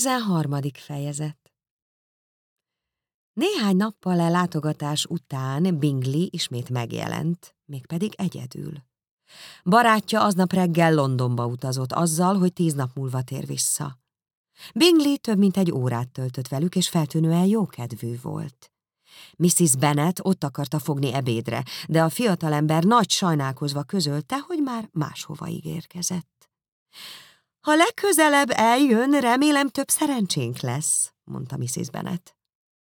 Tizenharmadik fejezet Néhány nappal a látogatás után Bingley ismét megjelent, mégpedig egyedül. Barátja aznap reggel Londonba utazott azzal, hogy tíz nap múlva tér vissza. Bingley több mint egy órát töltött velük, és feltűnően jókedvű volt. Mrs. Bennet ott akarta fogni ebédre, de a fiatalember nagy sajnálkozva közölte, hogy már máshova ígérkezett. Ha legközelebb eljön, remélem több szerencsénk lesz, mondta Mrs. Bennet.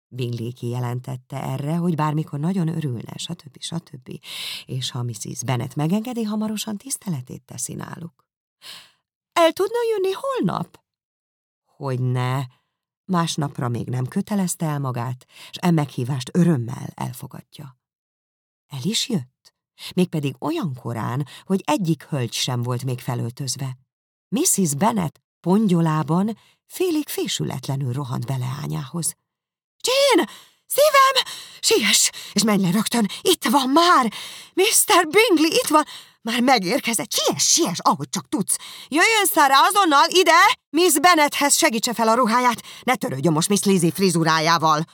Bingley kijelentette erre, hogy bármikor nagyon örülne, stb. stb. És ha Mrs. Bennet megengedi, hamarosan tiszteletét teszi náluk. El tudna jönni holnap? Hogy ne. Másnapra még nem kötelezte el magát, és e meghívást örömmel elfogadja. El is jött, mégpedig olyan korán, hogy egyik hölgy sem volt még felöltözve. Mrs. Bennet pongyolában félig fésületlenül rohant bele ányához. Jane! Szívem! Siess, és menj le rögtön! Itt van már! Mr. Bingley itt van! Már megérkezett! Siess, siess, ahogy csak tudsz! Jöjjön, Szára, azonnal ide! Miss Bennethez segítse fel a ruháját! Ne törődjön most Miss Lizzie frizurájával!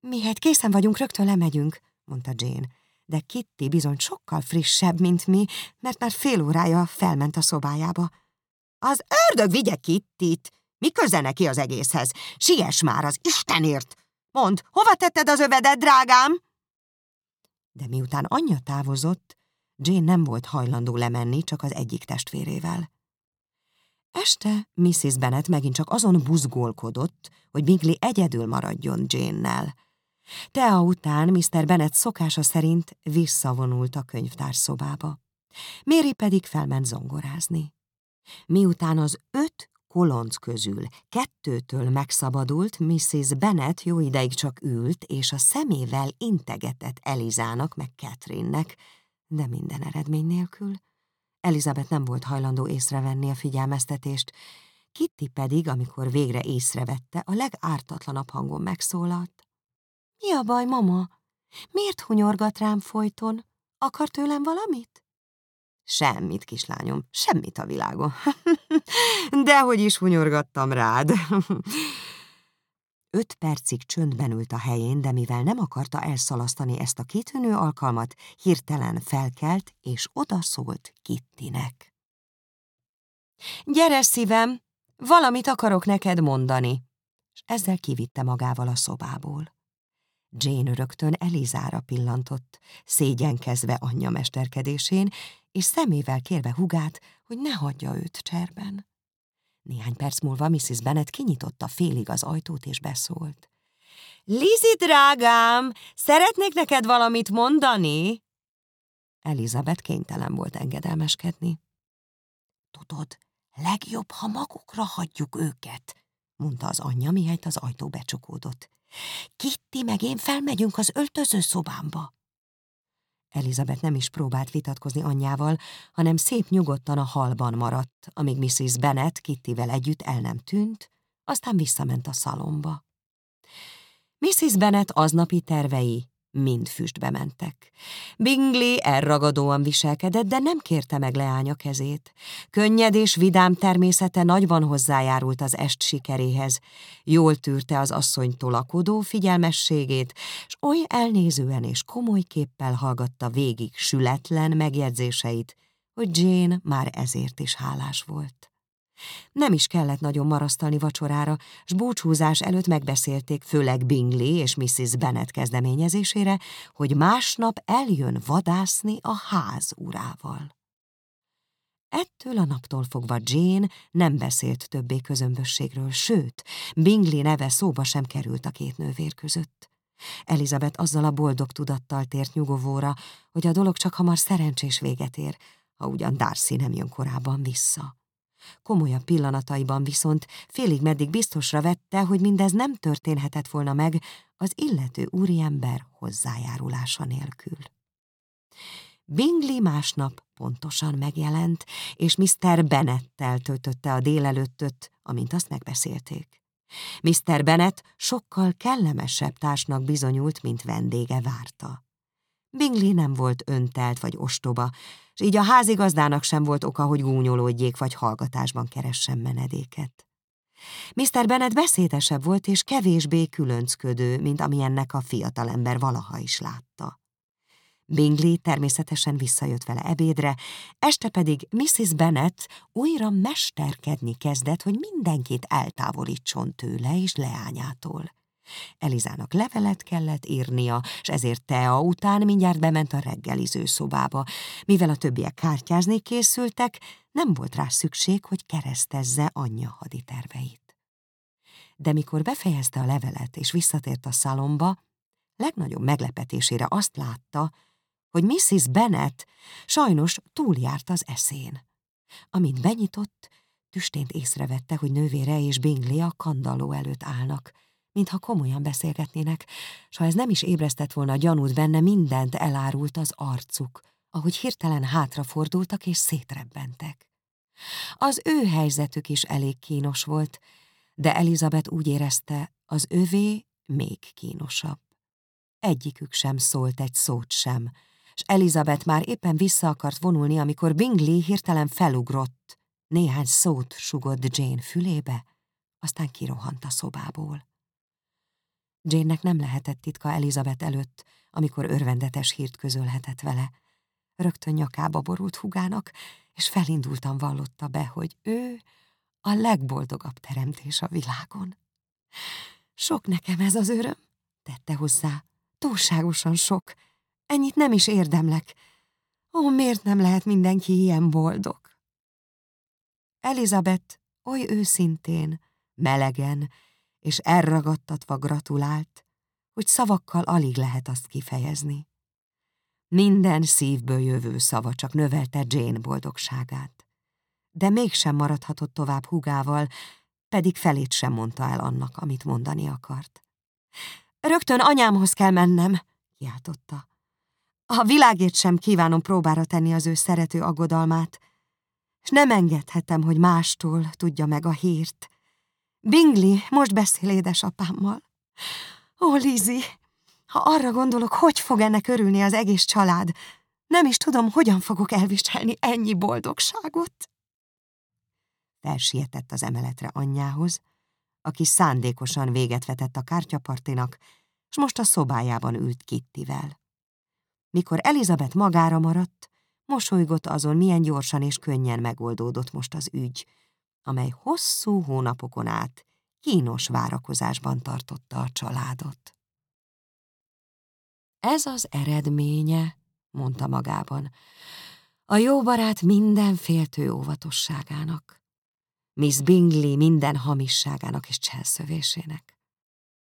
Mihet készen vagyunk, rögtön lemegyünk, mondta Jane. De Kitty bizony sokkal frissebb, mint mi, mert már fél órája felment a szobájába. Az ördög vigye Kittit! Mi köze neki az egészhez? Siess már az Istenért! Mondd, hova tetted az övedet, drágám? De miután anyja távozott, Jane nem volt hajlandó lemenni csak az egyik testvérével. Este Mrs. Bennet megint csak azon buzgolkodott, hogy Bingley egyedül maradjon Jane-nel. Tea után Mr. Bennet szokása szerint visszavonult a könyvtárszobába. Mary pedig felment zongorázni. Miután az öt kolonc közül kettőtől megszabadult, Mrs. Bennet jó ideig csak ült, és a szemével integetett Elizának meg Catherine-nek, de minden eredmény nélkül. Elizabeth nem volt hajlandó észrevenni a figyelmeztetést, Kitty pedig, amikor végre észrevette, a legártatlanabb hangon megszólalt. Mi a baj, mama? Miért hunyorgat rám folyton? Akar tőlem valamit? Semmit, kislányom, semmit a világon. Dehogy is hunyorgattam rád. Öt percig csöndben ült a helyén, de mivel nem akarta elszalasztani ezt a kitűnő alkalmat, hirtelen felkelt, és odaszólt Kittinek. Gyere, szívem, valamit akarok neked mondani, és ezzel kivitte magával a szobából. Jane rögtön Elizára pillantott, szégyenkezve anyja mesterkedésén, és szemével kérve hugát, hogy ne hagyja őt cserben. Néhány perc múlva Mrs. Bennet kinyitotta félig az ajtót és beszólt. Lizi, drágám, szeretnék neked valamit mondani? Elizabeth kénytelen volt engedelmeskedni. Tudod, legjobb, ha magukra hagyjuk őket, mondta az anyja, mihelyt az ajtó becsukódott. Kitty meg én felmegyünk az öltöző szobámba. Elizabeth nem is próbált vitatkozni anyjával, hanem szép nyugodtan a halban maradt, amíg Mrs. Bennet Kittivel együtt el nem tűnt, aztán visszament a szalomba. Mrs. Bennet aznapi tervei mind füstbe mentek. Bingley elragadóan viselkedett, de nem kérte meg leánya kezét. Könnyed és vidám természete nagyban hozzájárult az est sikeréhez. Jól tűrte az asszony tolakodó figyelmességét, s oly elnézően és komoly képpel hallgatta végig sületlen megjegyzéseit, hogy Jane már ezért is hálás volt. Nem is kellett nagyon marasztalni vacsorára, s búcsúzás előtt megbeszélték főleg Bingley és Mrs. Bennet kezdeményezésére, hogy másnap eljön vadászni a ház urával. Ettől a naptól fogva Jane nem beszélt többé közömbösségről, sőt, Bingley neve szóba sem került a két nővér között. Elizabeth azzal a boldog tudattal tért nyugovóra, hogy a dolog csak hamar szerencsés véget ér, ha ugyan Darcy nem jön korábban vissza. Komolyabb pillanataiban viszont félig meddig biztosra vette, hogy mindez nem történhetett volna meg az illető úriember hozzájárulása nélkül. Bingley másnap pontosan megjelent, és Mr. Bennettel töltötte a délelőttöt, amint azt megbeszélték. Mr. Bennet sokkal kellemesebb társnak bizonyult, mint vendége várta. Bingley nem volt öntelt vagy ostoba, és így a házigazdának sem volt oka, hogy gúnyolódjék vagy hallgatásban keressen menedéket. Mr. Bennet beszédesebb volt és kevésbé különcködő, mint amilyennek a fiatalember valaha is látta. Bingley természetesen visszajött vele ebédre, este pedig Mrs. Bennet újra mesterkedni kezdett, hogy mindenkit eltávolítson tőle és leányától. Elizának levelet kellett írnia, és ezért Tea után mindjárt bement a reggeliző szobába. Mivel a többiek kártyázni készültek, nem volt rá szükség, hogy keresztezze anyja haditerveit. De mikor befejezte a levelet és visszatért a szalomba, legnagyobb meglepetésére azt látta, hogy Mrs. Bennet sajnos túljárt az eszén. Amint benyitott, tüstént észrevette, hogy nővére és Bingley a kandalló előtt állnak, mintha komolyan beszélgetnének, s ha ez nem is ébresztett volna a gyanút benne, mindent elárult az arcuk, ahogy hirtelen hátrafordultak és szétrebbentek. Az ő helyzetük is elég kínos volt, de Elizabeth úgy érezte, az övé még kínosabb. Egyikük sem szólt egy szót sem, és Elizabeth már éppen vissza akart vonulni, amikor Bingley hirtelen felugrott, néhány szót sugott Jane fülébe, aztán kirohant a szobából. Jane-nek nem lehetett titka Elizabeth előtt, amikor örvendetes hírt közölhetett vele. Rögtön nyakába borult hugának, és felindultan vallotta be, hogy ő a legboldogabb teremtés a világon. Sok nekem ez az öröm, tette hozzá. Túlságosan sok. Ennyit nem is érdemlek. Ó, miért nem lehet mindenki ilyen boldog? Elizabeth oly őszintén, melegen és elragadtatva gratulált, hogy szavakkal alig lehet azt kifejezni. Minden szívből jövő szava csak növelte Jane boldogságát. De mégsem maradhatott tovább hugával, pedig felét sem mondta el annak, amit mondani akart. Rögtön anyámhoz kell mennem, kiáltotta. A világért sem kívánom próbára tenni az ő szerető aggodalmát, és nem engedhetem, hogy mástól tudja meg a hírt. Bingley most beszél édesapámmal. Ó, Lizzie, ha arra gondolok, hogy fog ennek örülni az egész család, nem is tudom, hogyan fogok elviselni ennyi boldogságot. Felsietett az emeletre anyjához, aki szándékosan véget vetett a kártyapartinak, és most a szobájában ült Kittivel. Mikor Elizabeth magára maradt, mosolygott azon, milyen gyorsan és könnyen megoldódott most az ügy, amely hosszú hónapokon át kínos várakozásban tartotta a családot. Ez az eredménye, mondta magában, a jó barát minden féltő óvatosságának, Miss Bingley minden hamisságának és cselszövésének.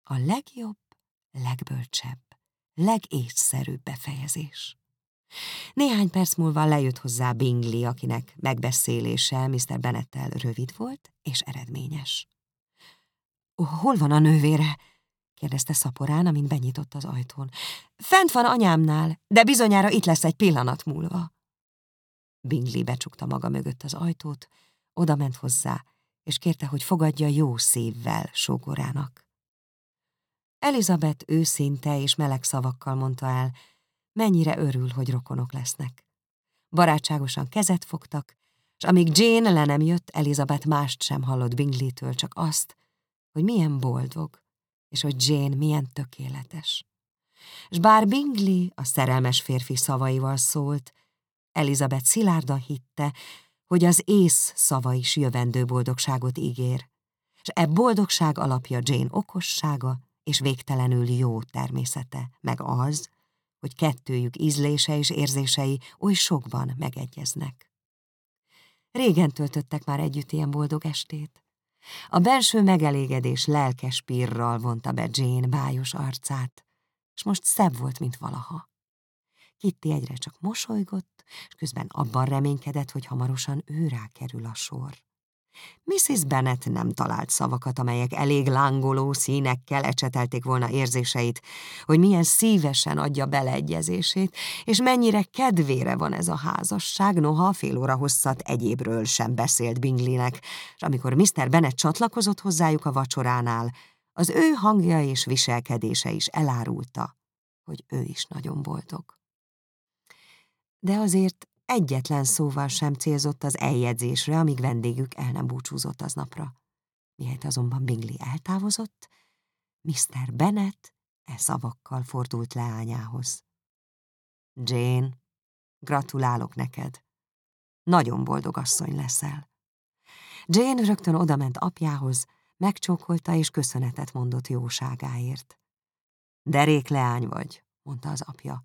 A legjobb, legbölcsebb, legészszerűbb befejezés. Néhány perc múlva lejött hozzá Bingley, akinek megbeszélése Mr. Bennettel rövid volt és eredményes. – Hol van a nővére? – kérdezte szaporán, amint benyitott az ajtón. – Fent van anyámnál, de bizonyára itt lesz egy pillanat múlva. Bingley becsukta maga mögött az ajtót, oda ment hozzá, és kérte, hogy fogadja jó szívvel sógorának. Elizabeth őszinte és meleg szavakkal mondta el, mennyire örül, hogy rokonok lesznek. Barátságosan kezet fogtak, és amíg Jane le nem jött, Elizabeth mást sem hallott Bingley-től, csak azt, hogy milyen boldog, és hogy Jane milyen tökéletes. És bár Bingley a szerelmes férfi szavaival szólt, Elizabeth szilárdan hitte, hogy az ész szava is jövendő boldogságot ígér, és e boldogság alapja Jane okossága és végtelenül jó természete, meg az, hogy kettőjük ízlése és érzései oly sokban megegyeznek. Régen töltöttek már együtt ilyen boldog estét. A belső megelégedés lelkes pirral vonta be Jane bájos arcát, és most szebb volt, mint valaha. Kitty egyre csak mosolygott, és közben abban reménykedett, hogy hamarosan őrá kerül a sor. Mrs. Bennet nem talált szavakat, amelyek elég lángoló színekkel ecsetelték volna érzéseit, hogy milyen szívesen adja beleegyezését, és mennyire kedvére van ez a házasság, noha fél óra hosszat egyébről sem beszélt Bingleynek, és amikor Mr. Bennet csatlakozott hozzájuk a vacsoránál, az ő hangja és viselkedése is elárulta, hogy ő is nagyon boldog de azért egyetlen szóval sem célzott az eljegyzésre, amíg vendégük el nem búcsúzott aznapra. Mihelyt azonban Bingley eltávozott, Mr. Bennet e szavakkal fordult leányához. Jane, gratulálok neked. Nagyon boldog asszony leszel. Jane rögtön odament apjához, megcsókolta és köszönetet mondott jóságáért. Derék leány vagy, mondta az apja,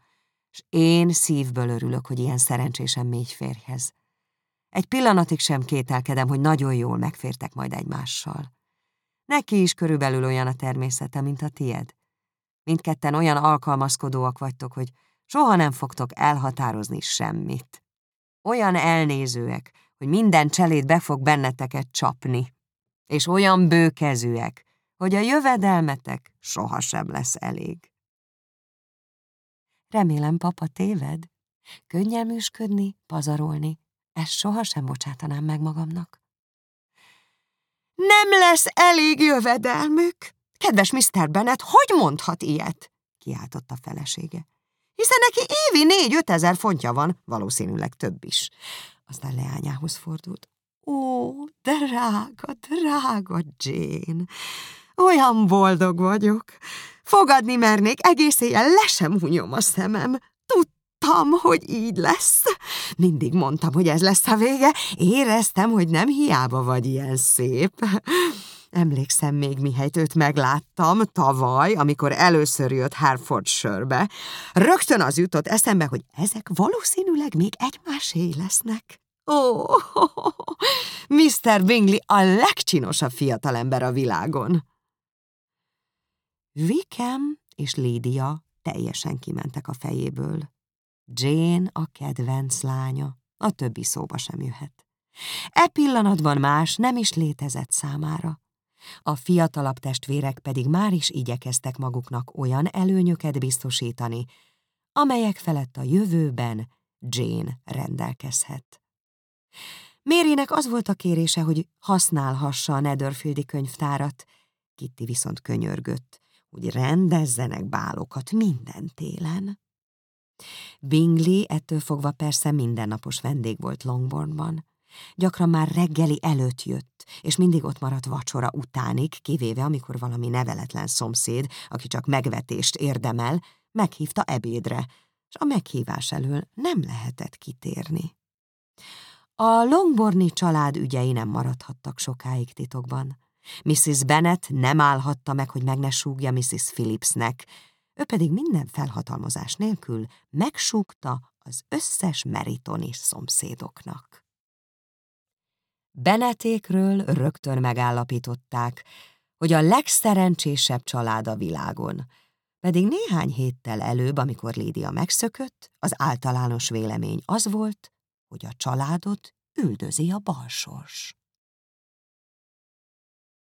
és én szívből örülök, hogy ilyen szerencsésen mégy férjhez. Egy pillanatig sem kételkedem, hogy nagyon jól megfértek majd egymással. Neki is körülbelül olyan a természete, mint a tied. Mindketten olyan alkalmazkodóak vagytok, hogy soha nem fogtok elhatározni semmit. Olyan elnézőek, hogy minden cselét be fog benneteket csapni, és olyan bőkezűek, hogy a jövedelmetek sohasem lesz elég. Remélem, papa téved. Könnyelműsködni, pazarolni, ezt sohasem bocsátanám meg magamnak. Nem lesz elég jövedelmük. Kedves Mr. Bennet, hogy mondhat ilyet? kiáltott a felesége. Hiszen neki évi négy-öt ezer fontja van, valószínűleg több is. Aztán leányához fordult. Ó, drága, drága Jane, olyan boldog vagyok. Fogadni mernék, egész éjjel le sem hunyom a szemem. Tudtam, hogy így lesz. Mindig mondtam, hogy ez lesz a vége. Éreztem, hogy nem hiába vagy ilyen szép. Emlékszem még, mihelyt őt megláttam tavaly, amikor először jött Hertfordshire-be. Rögtön az jutott eszembe, hogy ezek valószínűleg még egymásé lesznek. Ó, oh, Mr. Bingley a legcsinosabb fiatalember a világon. Vikem és Lídia teljesen kimentek a fejéből. Jane a kedvenc lánya, a többi szóba sem jöhet. E pillanatban más nem is létezett számára. A fiatalabb testvérek pedig már is igyekeztek maguknak olyan előnyöket biztosítani, amelyek felett a jövőben Jane rendelkezhet. Mérének az volt a kérése, hogy használhassa a Netherfieldi könyvtárat, Kitty viszont könyörgött, hogy rendezzenek bálokat minden télen. Bingley ettől fogva persze mindennapos vendég volt Longbournban. Gyakran már reggeli előtt jött, és mindig ott maradt vacsora utánig, kivéve amikor valami neveletlen szomszéd, aki csak megvetést érdemel, meghívta ebédre, és a meghívás elől nem lehetett kitérni. A Longborni család ügyei nem maradhattak sokáig titokban. Mrs. Bennet nem állhatta meg, hogy meg ne súgja Mrs. Phillipsnek, ő pedig minden felhatalmazás nélkül megsúgta az összes meritoni szomszédoknak. Benetékről rögtön megállapították, hogy a legszerencsésebb család a világon, pedig néhány héttel előbb, amikor Lídia megszökött, az általános vélemény az volt, hogy a családot üldözi a balsors.